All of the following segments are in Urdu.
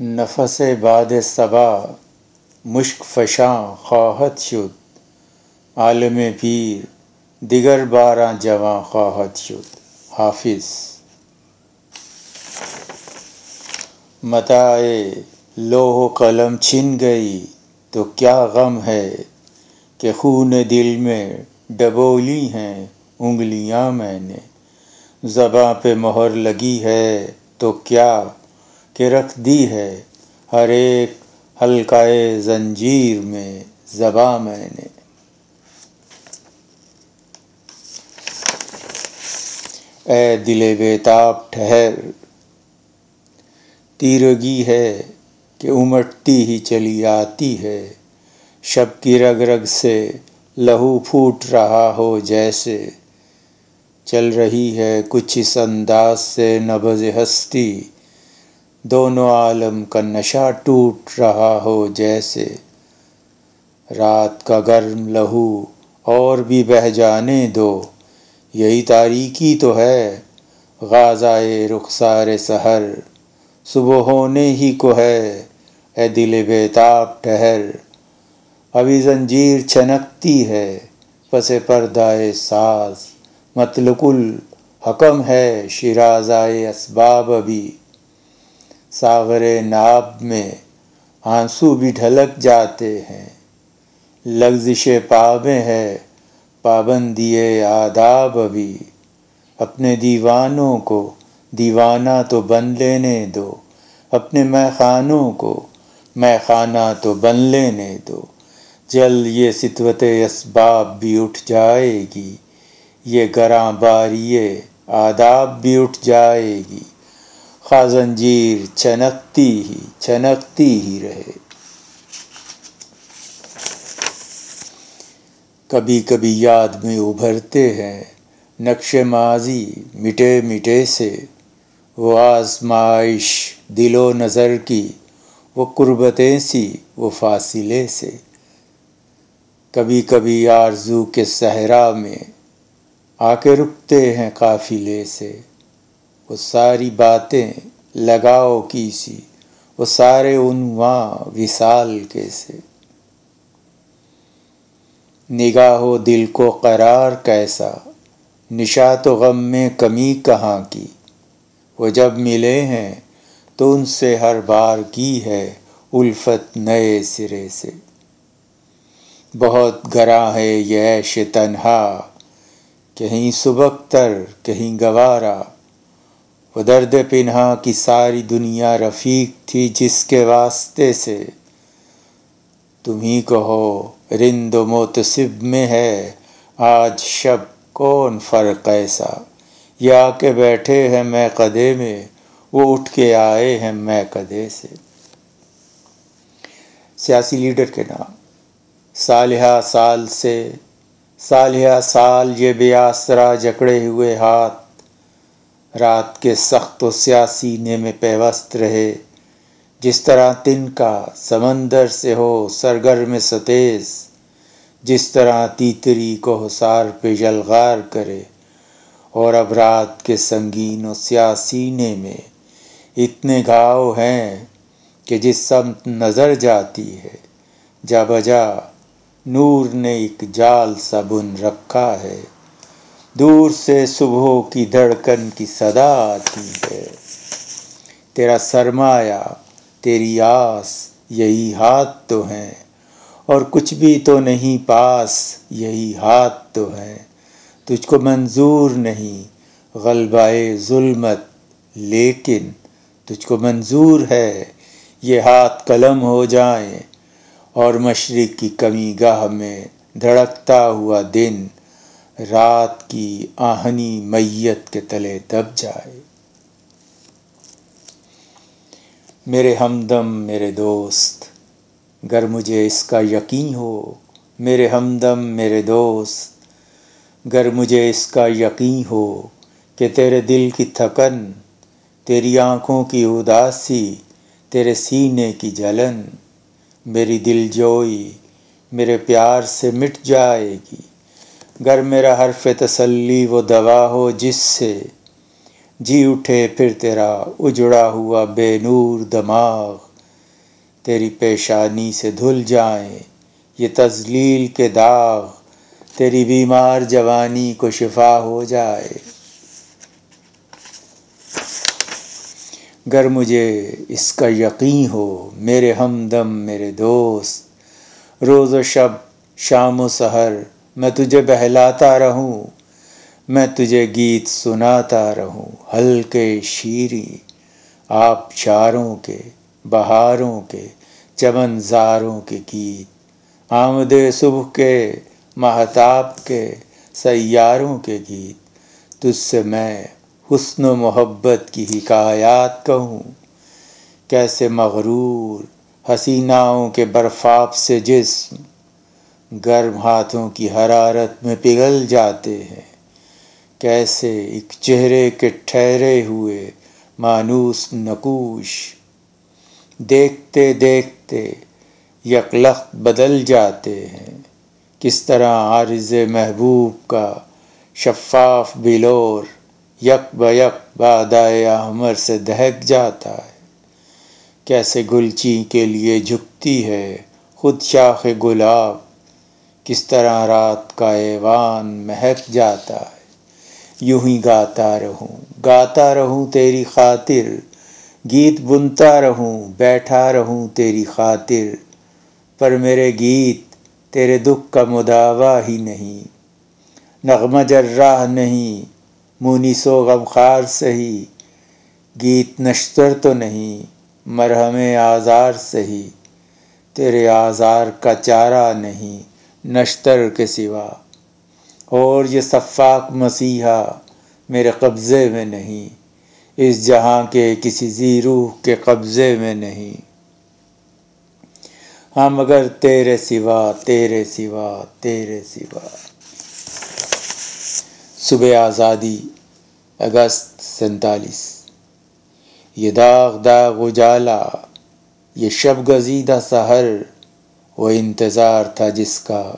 نفس باد صبا، مشک فشاں خواہت شد، عالم پیر، دیگر بارہ جواں خواہت شد۔ حافظ۔ متائے لوہ و قلم چھن گئی، تو کیا غم ہے کہ خون دل میں ڈبولی ہیں انگلیاں میں نے۔ زباں پہ مہر لگی ہے، تو کیا کہ رکھ دی ہے ہر ایک حلقۂ زنجیر میں زباں میں نے۔ اے دل بیتاب ٹھہر، تیرگی ہے کہ امٹتی ہی چلی آتی ہے۔ شب کی رگ رگ سے لہو پھوٹ رہا ہو جیسے۔ چل رہی ہے کچھ اس انداز سے نبض ہستی۔ دونوں عالم کا نشہ ٹوٹ رہا ہو جیسے۔ رات کا گرم لہو اور بھی بہہ جانے دو۔ یہی تاریکی تو ہے غازائے رخسار سحر۔ صبح ہونے ہی کو ہے اے دل بیتاب ٹہر۔ ابھی زنجیر چھنکتی ہے پس پردائے ساز۔ مطلق الحکم ہے شرازائے اسباب ابھی۔ ساغر ناب میں آنسو بھی ڈھلک جاتے ہیں۔ لغزش پابیں ہے پابندی آداب ابھی اپنے دیوانوں کو، دیوانہ تو بن لینے دو۔ اپنے میں خانوں کو میں خانہ تو بن لینے دو۔ جل یہ ستوت اسباب بھی اٹھ جائے گی۔ یہ گراں باری آداب بھی اٹھ جائے گی۔ خازنجیر چھنکتی ہی چھنکتی ہی رہے۔ کبھی کبھی یاد میں ابھرتے ہیں نقش ماضی مٹے مٹے سے۔ وہ آزمائش دل و نظر کی، وہ قربتیں سی وہ فاصلے سے۔ کبھی کبھی آرزو کے صحرا میں آ کے رکتے ہیں قافلے سے۔ وہ ساری باتیں لگاؤ کی سی وہ سارے عنواں وصال کے سے نگاہ و دل کو قرار کیسا؟ نشات و غم میں کمی کہاں کی؟ وہ جب ملے ہیں تو ان سے ہر بار کی ہے الفت نئے سرے سے۔ بہت گراں ہے یہ عیش تنہا، کہیں سبکتر کہیں گوارا۔ وہ درد پنہا کی ساری دنیا رفیق تھی جس کے واسطے سے۔ تمہیں کہو، رند و موتصب میں ہے۔ آج شب کون فرق ایسا؟ یا کے بیٹھے ہیں میں قدے میں، وہ اٹھ کے آئے ہیں میں قدے سے۔ سیاسی لیڈر کے نام۔ صالحہ سال سے، صالحہ سال یہ بے آسرا جکڑے ہوئے ہاتھ رات کے سخت و سیاسی نے میں پیوست رہے۔ جس طرح تن کا سمندر سے ہو سرگر میں ستیز، جس طرح تیتری کو حسار پہ جلغار کرے۔ اور اب رات کے سنگین و سیاسینے میں اتنے گھاؤ ہیں کہ جس سمت نظر جاتی ہے، جا بجا نور نے ایک جال سا بن رکھا ہے۔ دور سے صبح کی دھڑکن کی صدا آتی ہے۔ تیرا سرمایہ، تیری آس، یہی ہاتھ تو ہیں۔ اور کچھ بھی تو نہیں، پاس، یہی ہاتھ تو ہے تجھ کو منظور نہیں غلبائے ظلمت۔ لیکن تجھ کو منظور ہے، یہ ہاتھ قلم ہو جائیں۔ اور مشرق کی کمی گاہ میں دھڑکتا ہوا دن۔ رات کی آہنی میت کے تلے دب جائے۔ میرے ہمدم، میرے دوست گر مجھے اس کا یقین ہو، میرے ہمدم، میرے دوست گر مجھے اس کا یقین ہو کہ تیرے دل کی تھکن، تیری آنکھوں کی اداسی، تیرے سینے کی جلن، میری دل جوئی، میرے پیار سے مٹ جائے گی۔ گر میرا حرف تسلی وہ دوا ہو جس سے۔ جی اٹھے پھر تیرا اجڑا ہوا بے نور دماغ۔ تیری پیشانی سے دھل جائیں یہ تزلیل کے داغ۔ تیری بیمار جوانی کو شفا ہو جائے۔ گر مجھے اس کا یقین ہو، میرے ہمدم، میرے دوست۔ روز و شب، شام و سحر میں تجھے بہلاتا رہوں، میں تجھے گیت سناتا رہوں، ہلکے شیری، آپ چاروں کے، بہاروں کے چمن زاروں کے گیت، آمد صبح کے محتاب کے، سیاروں کے گیت، تجھ سے میں حسن و محبت کی حکایات کہوں، کیسے مغرور حسیناؤں کے برفاب سے جسم گرم ہاتھوں کی حرارت میں پگھل جاتے ہیں۔ کیسے ایک چہرے کے ٹھہرے ہوئے مانوس نقوش۔ دیکھتے دیکھتے یکلخت بدل جاتے ہیں۔ کس طرح عارض محبوب کا شفاف بلور یک بیک بادائے احمر سے دہک جاتا ہے۔ کیسے گلچی کے لیے جھکتی ہے خود شاخ گلاب۔ کس طرح رات کا ایوان مہک جاتا ہے۔ یوں ہی گاتا رہوں گاتا رہوں تیری خاطر، گیت بنتا رہوں، بیٹھا رہوں تیری خاطر۔ پر میرے گیت تیرے دکھ کا مداوع ہی نہیں۔ نغمہ جراح نہیں مونس و غمخار سہی۔ گیت نشتر تو نہیں، مرہم آزار سہی۔ تیرے آزار کا چارہ نہیں۔ نشتر کے سوا۔ اور یہ صفاق مسیحا میرے قبضے میں نہیں، اس جہاں کے کسی زی روح کے قبضے میں نہیں۔ ہاں مگر تیرے سوا تیرے سوا تیرے سوا۔ صبح آزادی، اگست سینتالیس۔ یہ داغ داغ اجالا، یہ شب گزیدہ سحر۔ وہ انتظار تھا جس کا۔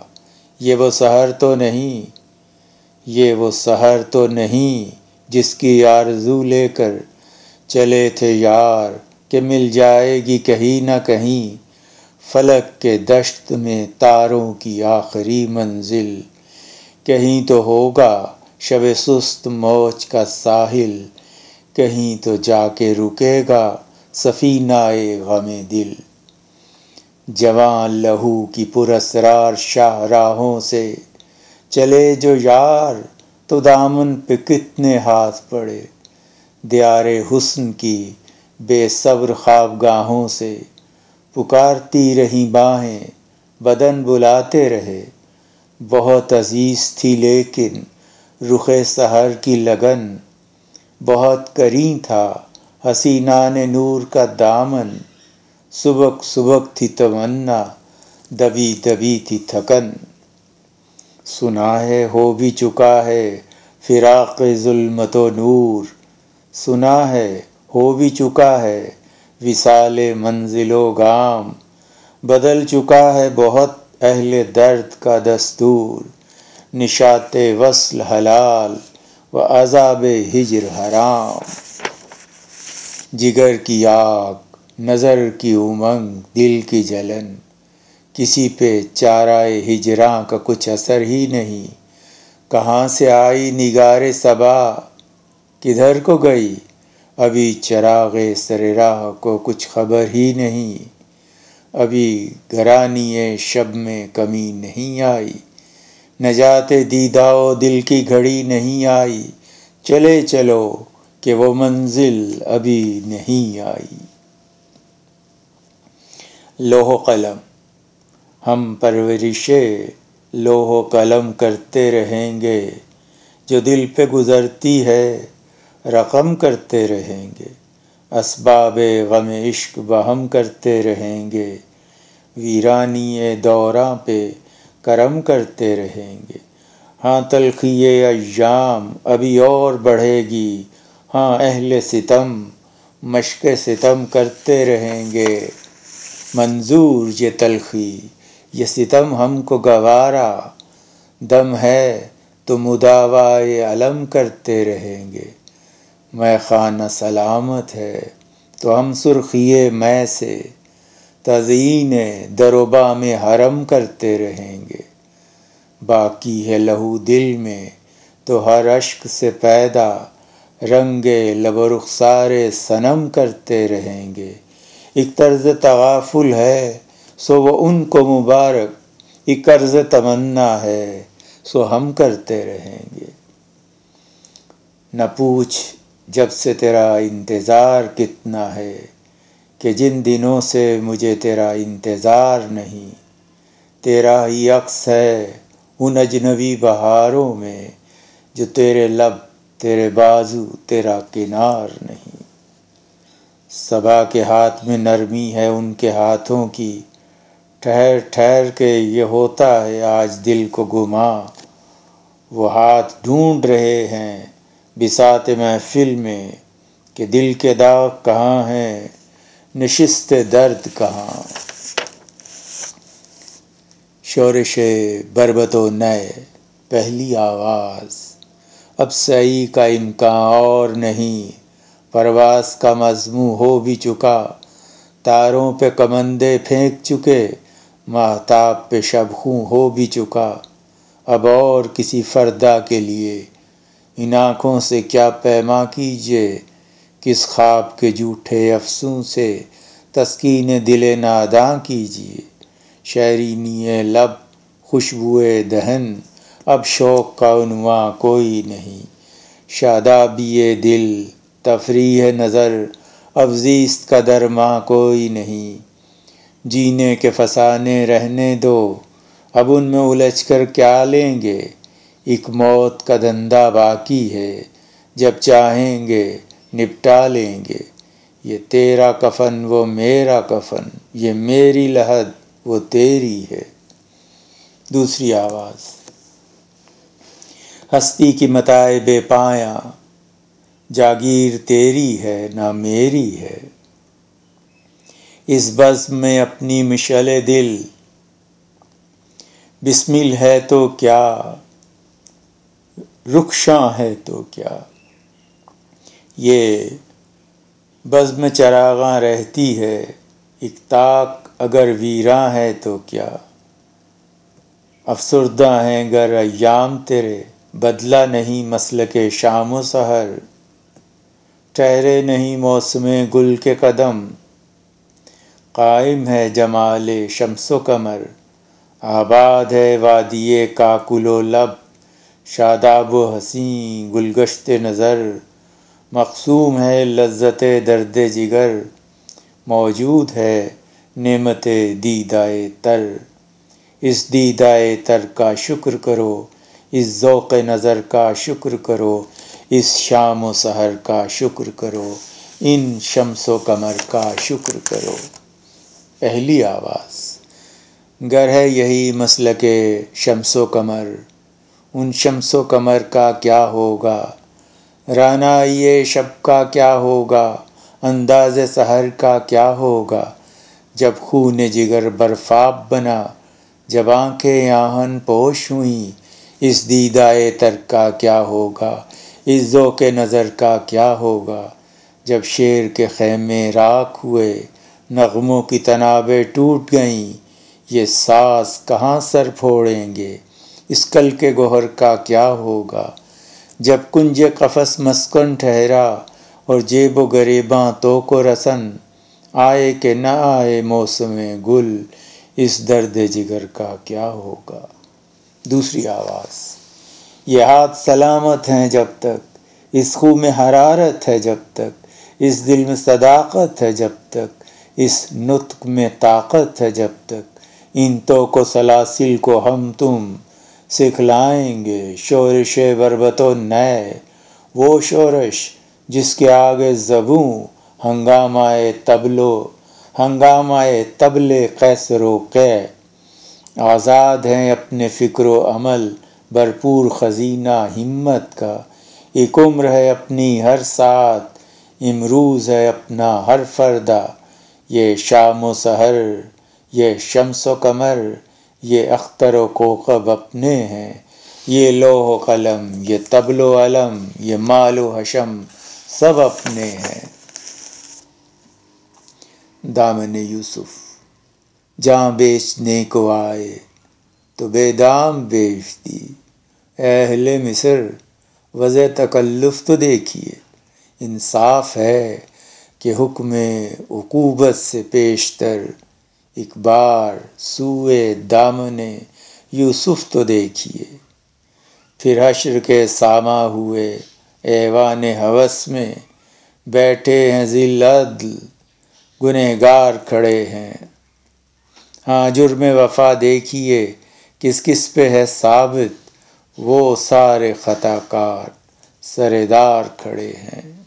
یہ وہ سحر تو نہیں، یہ وہ سحر تو نہیں جس کی آرزو لے کر چلے تھے یار کہ مل جائے گی کہیں نہ کہیں۔ فلک کے دشت میں تاروں کی آخری منزل، کہیں تو ہوگا شب سست موج کا ساحل، کہیں تو جا کے رکے گا سفینہ غم دل۔ جوان لہو کی پرسرار شاہ راہوں سے۔ چلے جو یار، تو دامن پہ کتنے ہاتھ پڑے۔ دیار حسن کی بے صبر خواب گاہوں سے۔ پکارتی رہی باہیں بدن بلاتے رہے۔ بہت عزیز تھی لیکن رخ سحر کی لگن۔ بہت کریں تھا حسینان نور کا دامن۔ سبک سبک تھی تمنا دبی دبی تھی تھکن۔ سنا ہے، ہو بھی چکا ہے فراق ظلمت و نور۔ سنا ہے، ہو بھی چکا ہے وصال منزل و گام بدل چکا ہے بہت اہل درد کا دستور۔ نشات وصل حلال و عذاب ہجر حرام۔ جگر کی آگ۔ نظر کی امنگ، دل کی جلن۔ کسی پہ چارائے ہجراں کا کچھ اثر ہی نہیں۔ کہاں سے آئی نگار صبا؟ کدھر کو گئی؟ ابھی چراغ سر راہ کو کچھ خبر ہی نہیں۔ ابھی گرانی شب میں کمی نہیں آئی۔ نجات دیداؤ دل کی گھڑی نہیں آئی۔ چلے چلو کہ وہ منزل ابھی نہیں آئی۔ لوہ قلم۔ ہم پرورش لوہ و قلم کرتے رہیں گے۔ جو دل پہ گزرتی ہے، رقم کرتے رہیں گے۔ اسباب غم عشق بہم کرتے رہیں گے۔ ویرانی دوراں پہ کرم کرتے رہیں گے۔ ہاں تلخی ایام ابھی اور بڑھے گی۔ ہاں اہل ستم مشق ستم کرتے رہیں گے۔ منظور یہ تلخی، یہ ستم ہم کو گوارا، دم ہے تو مداوائے علم کرتے رہیں گے۔ میں خانہ سلامت ہے تو ہم سرخیے میں سے، تزئین دروبا میں حرم کرتے رہیں گے۔ باقی ہے لہو دل میں تو ہر اشک سے پیدا، رنگ لب و رخسار صنم کرتے رہیں گے۔ ایک طرز تغافل ہے، سو وہ ان کو مبارک، ایک قرض تمنا ہے، سو ہم کرتے رہیں گے۔ نہ پوچھ جب سے تیرا انتظار کتنا ہے، کہ جن دنوں سے مجھے تیرا انتظار نہیں۔ تیرا ہی عکس ہے ان اجنبی بہاروں میں، جو تیرے لب، تیرے بازو، تیرا کنار نہیں۔ صبا کے ہاتھ میں نرمی ہے ان کے ہاتھوں کی۔ ٹھہر ٹھہر کے یہ ہوتا ہے آج دل کو گما۔ وہ ہاتھ ڈھونڈ رہے ہیں بسات محفل میں کہ دل کے داغ کہاں ہیں، نشست درد کہاں۔ شورش بربت و نئے، پہلی آواز۔ اب صحیح کا امکان اور نہیں۔ پرواز کا مضمو ہو بھی چکا۔ تاروں پہ کمندے پھینک چکے مہتاب پہ شبخوں ہو بھی چکا۔ اب اور کسی فردا کے لیے۔ ان آنکھوں سے کیا پیما کیجیے؟ کس خواب کے جھوٹے افسوں سے تسکین دل ناداں کیجیے؟ شہرینی لب، خوشبوئے دہن۔ اب شوق کا عنواں کوئی نہیں۔ شادابی دل تفریح نظر اب زیست کا درماں کوئی نہیں۔ جینے کے فسانے رہنے دو، اب ان میں الجھ کر کیا لیں گے؟ ایک موت کا دندہ باقی ہے، جب چاہیں گے نپٹا لیں گے۔ یہ تیرا کفن، وہ میرا کفن، یہ میری لحد وہ تیری ہے۔ دوسری آواز۔ ہستی کی متائے بے پایا جاگیر تیری ہے نہ میری ہے۔ اس بز میں اپنی مشل دل۔ بسمل ہے تو کیا؟ رخشاں ہے تو کیا؟ یہ بزم چراغاں رہتی ہے۔ اکتاق اگر ویراں ہے تو کیا؟ افسردہ ہیں گر ایام تیرے۔ بدلا نہیں مسل کے شام و سحر۔ ٹھہرے نہیں موسم گل کے قدم۔ قائم ہے جمال شمس و کمر آباد ہے وادی کاکل و لب۔ شاداب و حسین گلگشت نظر۔ مقصوم ہے لذت درد جگر۔ موجود ہے نعمت دیدائے تر۔ اس دیدائے تر کا شکر کرو۔ اس ذوق نظر کا شکر کرو۔ اس شام و سحر کا شکر کرو، ان شمس و کمر کا شکر کرو۔ پہلی آواز۔ گر ہے یہی مسلک شمس و کمر ان شمس و کمر کا کیا ہوگا؟ رانا یہ شب کا کیا ہوگا؟ انداز سحر کا کیا ہوگا؟ جب خون جگر برفاب بنا، جب آنکھیں آہن پوش ہوئیں، اس دیدائے تر کا کیا ہوگا؟ اس ذوق نظر کا کیا ہوگا؟ جب شیر کے خیمے راکھ ہوئے، نغموں کی تنابیں ٹوٹ گئیں، یہ ساس کہاں سر پھوڑیں گے؟ اس کل کے گوہر کا کیا ہوگا؟ جب کنج قفس مسکن ٹھہرا اور جیب و گریباں تو کو رسن، آئے کہ نہ آئے موسم گل، اس درد جگر کا کیا ہوگا؟ دوسری آواز۔ یہ ہاتھ سلامت ہیں جب تک، اس خو میں حرارت ہے جب تک، اس دل میں صداقت ہے جب تک، اس نطق میں طاقت ہے جب تک۔ ان تو کو سلاسل کو ہم تم سکھلائیں گے، شورش بربت و نئے۔ وہ شورش جس کے آگے زبوں ہنگامائے تبلو ہنگامائے تبلے قیصر و قے آزاد ہیں اپنے فکر و عمل بھرپور خزینہ، ہمت کا۔ ایک عمر ہے اپنی، ہر ساتھ۔ امروز ہے اپنا، ہر فردہ یہ شام و سحر، یہ شمس و کمر یہ اختر و کوکب اپنے ہیں۔ یہ لوح و قلم، یہ تبل و علم، یہ مال و حشم سب اپنے ہیں۔ دامن یوسف جہاں بیچنے کو آئے۔ تو بے دام بیچ دی اہل مصر، وضع تکلف تو دیکھیے۔ انصاف ہے کہ حکم عقوبت سے پیشتر۔ ایک بار سوئے دامن یوسف تو دیکھیے۔ پھر حشر کے ساما ہوئے ایوان حوث میں بیٹھے ہیں ذیل عدل گنہ گار کھڑے ہیں۔ ہاں جرم وفا دیکھیے۔ کس کس پہ ہے ثابت وہ سارے خطا کار سردار کھڑے ہیں۔